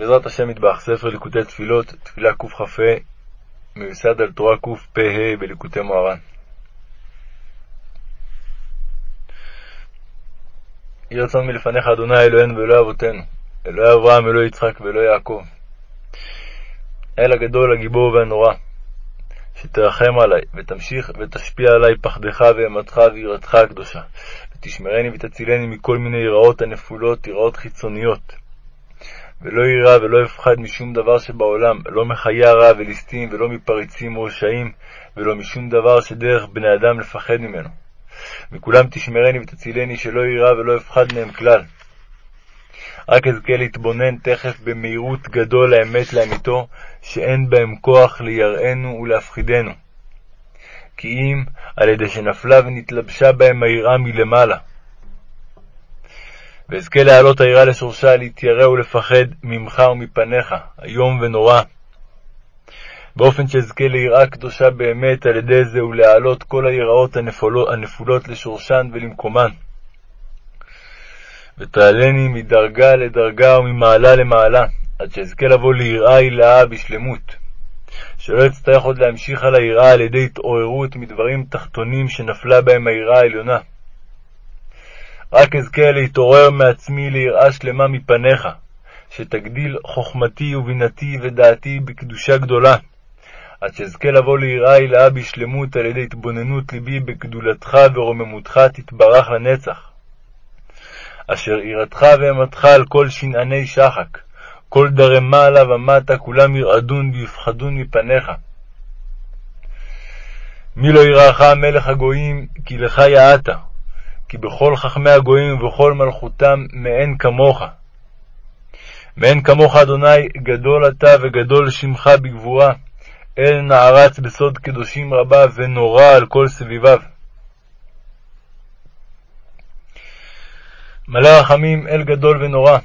בעזרת השם מטבח, ספר ליקוטי תפילות, תפילה קכ"ה, מיוסד על תורה קפ"ה בליקוטי מוהר"ן. יהי רצון מלפניך, אדוני אלוהינו ואלוהי אבותינו, אלוהי אברהם, אלוהי יצחק ואלוהי יעקב. האל הגדול, הגיבור והנורא, שתרחם עלי, ותמשיך ותשפיע עלי פחדך ואימתך ויראתך הקדושה, ותשמרני ותצילני מכל מיני יראות הנפולות, יראות חיצוניות. ולא יירא ולא אפחד משום דבר שבעולם, לא מחיי הרע וליסטים, ולא מפריצים ורשעים, ולא משום דבר שדרך בני אדם לפחד ממנו. מכולם תשמרני ותצילני, שלא יירא ולא אפחד מהם כלל. רק אזכה להתבונן תכף במהירות גדול האמת לאמיתו, שאין בהם כוח ליראנו ולהפחידנו. כי אם על ידי שנפלה ונתלבשה בהם היראה מלמעלה. ואזכה להעלות היראה לשורשה, להתיירא ולפחד ממך ומפניך, איום ונורא. באופן שאזכה ליראה קדושה באמת על ידי זה, ולהעלות כל היראות הנפולות, הנפולות לשורשן ולמקומן. ותעלני מדרגה לדרגה וממעלה למעלה, עד שאזכה לבוא ליראה הילאה בשלמות. שלא אצטרך עוד להמשיך על היראה על ידי התעוררות מדברים תחתונים שנפלה בהם היראה העליונה. רק אזכה להתעורר מעצמי ליראה שלמה מפניך, שתגדיל חוכמתי ובינתי ודעתי בקדושה גדולה, עד שאזכה לבוא ליראה הילאה בשלמות על ידי התבוננות ליבי בגדולתך ורוממותך תתברך לנצח. אשר יראתך ואימתך על כל שנעני שחק, כל דרי מעלה ומטה, כולם ירעדון ויפחדון מפניך. מי לא יראך מלך הגויים, כי לך יעעת, כי בכל חכמי הגויים ובכל מלכותם מאין כמוך. מאין כמוך, אדוני, גדול אתה וגדול שמך בגבורה, אל נערץ בסוד קדושים רבה, ונורא על כל סביביו. מלא רחמים, אל גדול ונורא,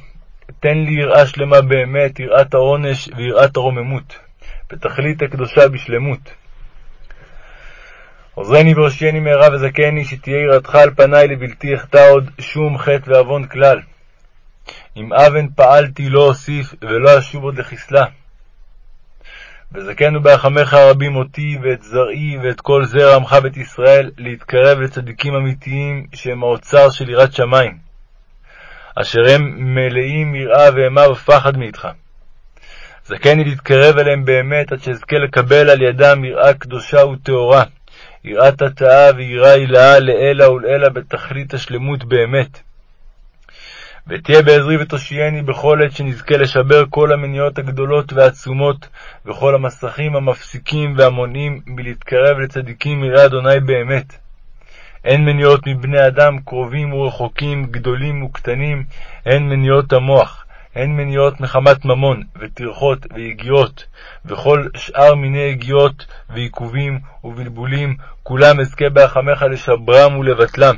תן לי יראה שלמה באמת, יראת העונש ויראת הרוממות, בתכלית הקדושה בשלמות. עוזרני והושיעני מהרה וזכני, שתהיה יראתך על פניי לבלתי אחטא עוד שום חטא ועוון כלל. אם אבן פעלתי לא אוסיף, ולא אשוב עוד לחסלה. וזכנו ברחמך הרבים אותי, ואת זרעי, ואת כל זרע עמך בית ישראל, להתקרב לצדיקים אמיתיים, שהם האוצר של יראת שמיים, אשר הם מלאים יראה ואימה ופחד מאיתך. זכני להתקרב אליהם באמת, עד שאזכה לקבל על ידם יראה קדושה וטהורה, יראת התאה ויראה הילאה לעילא ולעילא בתכלית השלמות באמת. ותהיה בעזרי ותושייני בכל עת שנזכה לשבר כל המניעות הגדולות והעצומות וכל המסכים המפסיקים והמונעים מלהתקרב לצדיקים יראה אדוני באמת. הן מניעות מבני אדם קרובים ורחוקים, גדולים וקטנים, הן מניעות המוח, הן מניעות מחמת ממון, וטרחות ויגיעות, וכל שאר מיני יגיעות ועיכובים ובלבולים, כולם אזכה ברחמך לשברם ולבטלם,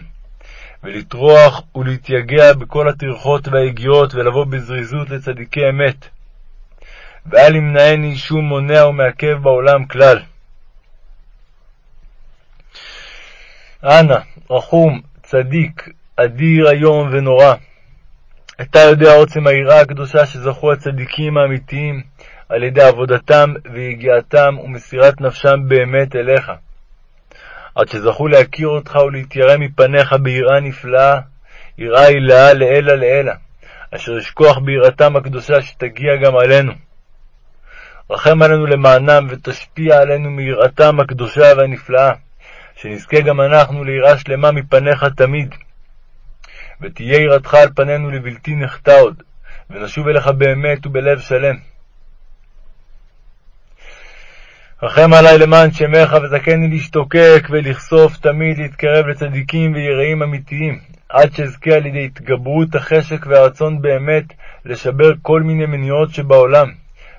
ולטרוח ולהתייגע בכל הטרחות והיגיעות, ולבוא בזריזות לצדיקי אמת. ואל ימנעני שום מונע ומעכב בעולם כלל. אנא, רחום, צדיק, אדיר איום ונורא, אתה יודע עוצם היראה הקדושה שזכו הצדיקים האמיתיים על ידי עבודתם ויגיעתם ומסירת נפשם באמת אליך. עד שזכו להכיר אותך ולהתיירא מפניך ביראה נפלאה, יראה הילאה לעילא לעילא, אשר ישכוח ביראתם הקדושה שתגיע גם עלינו. רחם עלינו למענם ותשפיע עלינו מיראתם הקדושה והנפלאה, שנזכה גם אנחנו ליראה שלמה מפניך תמיד. ותהיה יראתך על פנינו לבלתי נחטא עוד, ונשוב אליך באמת ובלב שלם. רחם עלי למען שמך, וזכני להשתוקק ולכסוף תמיד להתקרב לצדיקים ויראים אמיתיים, עד שאזכה על ידי התגברות החשק והרצון באמת לשבר כל מיני מניעות שבעולם,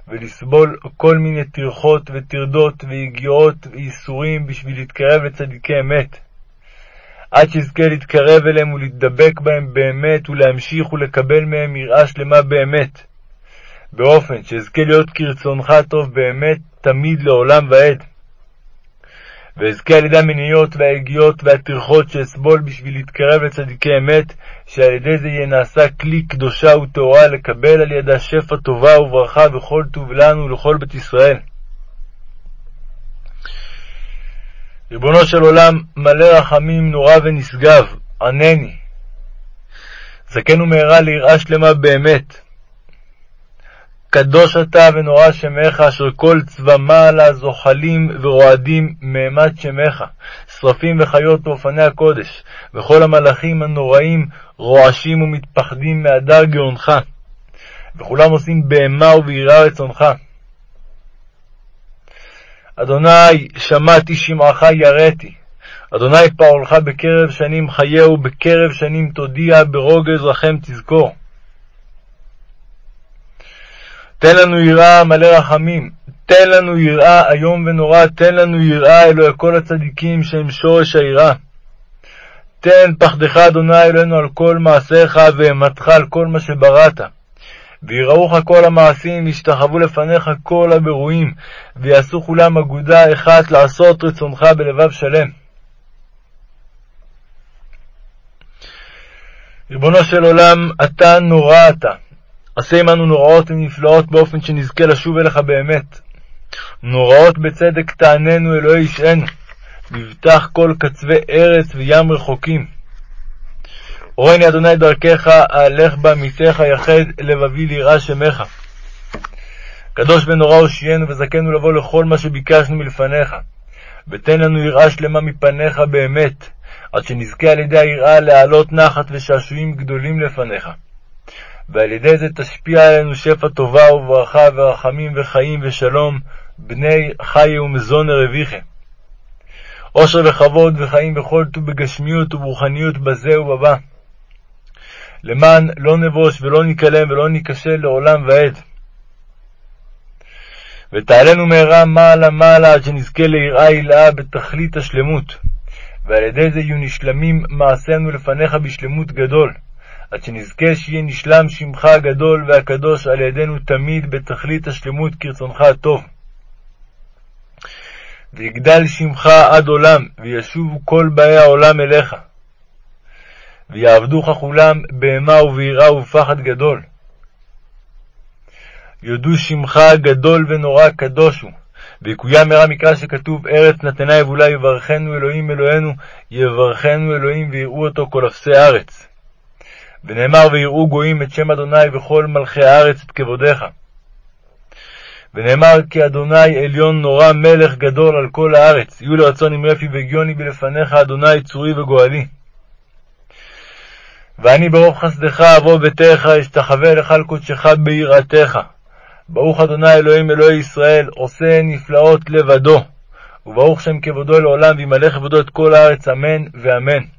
ולסבול כל מיני טרחות וטרדות ויגיעות וייסורים בשביל להתקרב לצדיקי אמת. עד שאזכה להתקרב אליהם ולהתדבק בהם באמת, ולהמשיך ולקבל מהם יראה שלמה באמת, באופן שאזכה להיות כרצונך הטוב באמת, תמיד לעולם ועד. ואזכה על ידי המניות והיגיעות והטרחות שאסבול בשביל להתקרב לצדיקי אמת, שעל ידי זה יהיה נעשה כלי קדושה וטהורה לקבל על ידה שפע טובה וברכה וכל טוב לנו ולכל בית ישראל. ריבונו של עולם, מלא רחמים, נורא ונשגב, ענני. זכנו מהרה ליראה שלמה באמת. קדוש אתה ונורא שמך, אשר כל צבא מעלה זוחלים ורועדים מאימת שמך, שרפים וחיות באופני הקודש, וכל המלאכים הנוראים רועשים ומתפחדים מהדר גאונך, וכולם עושים בהמה וביראה רצונך. אדוני, שמעתי שמעך יראתי. אדוני פעולך בקרב שנים חייהו, בקרב שנים תודיע, ברוגז רחם תזכור. תן לנו יראה מלא רחמים, תן לנו יראה איום ונורא, תן לנו יראה אלוהי כל הצדיקים שהם שורש היראה. תן פחדך אדוני אלוהינו על כל מעשיך ואימתך על כל מה שבראת. ויראוך כל המעשים, וישתחוו לפניך כל הבירואים, ויעשו כולם אגודה אחת לעשות רצונך בלבב שלם. ריבונו של עולם, אתה נורא אתה. עשה עמנו נוראות ונפלאות באופן שנזכה לשוב אליך באמת. נוראות בצדק תעננו אלוהי ישענו, מבטח כל קצווי ארץ וים רחוקים. הורני אדוני דרכך, אהלך בה מיתך יחד לבבי ליראה שמך. קדוש ונורא הושיענו וזכנו לבוא לכל מה שביקשנו מלפניך, ותן לנו יראה שלמה מפניך באמת, עד שנזכה על ידי היראה להעלות נחת ושעשועים גדולים לפניך. ועל ידי זה תשפיע עלינו שפע טובה וברכה ורחמים וחיים ושלום, בני חי ומזון רוויכם. עושר וכבוד וחיים בכל טוב בגשמיות וברוחניות בזה ובבא. למען לא נבוש ולא ניכלם ולא ניכשל לעולם ועד. ותעלנו מהרה מעלה מעלה עד שנזכה ליראה הילאה בתכלית השלמות, ועל ידי זה יהיו נשלמים מעשינו לפניך בשלמות גדול, עד שנזכה שיהיה נשלם שמך הגדול והקדוש על ידינו תמיד בתכלית השלמות כרצונך הטוב. ויגדל שמך עד עולם, וישובו כל באי העולם אליך. ויעבדוך כולם בהמה וביראה ובפחד גדול. יודו שמך גדול ונורא קדוש הוא, ויקוים מהרה מקרא שכתוב ארץ נתנה יבולה יברכנו אלוהים אלוהינו, יברכנו אלוהים ויראו אותו כל אפסי הארץ. ונאמר ויראו גויים את שם אדוני וכל מלכי הארץ את כבודיך. ונאמר כי אדוני עליון נורא מלך גדול על כל הארץ, יהיו לרצון עם רפי וגיוני בלפניך אדוני צורי וגואלי. ואני ברוב חסדך אבוא ביתך, אשתחווה לך על קודשך ביראתך. ברוך אדוני אלוהים אלוהי ישראל, עושה נפלאות לבדו. וברוך שם כבודו לעולם, וימלא כבודו את כל הארץ, אמן ואמן.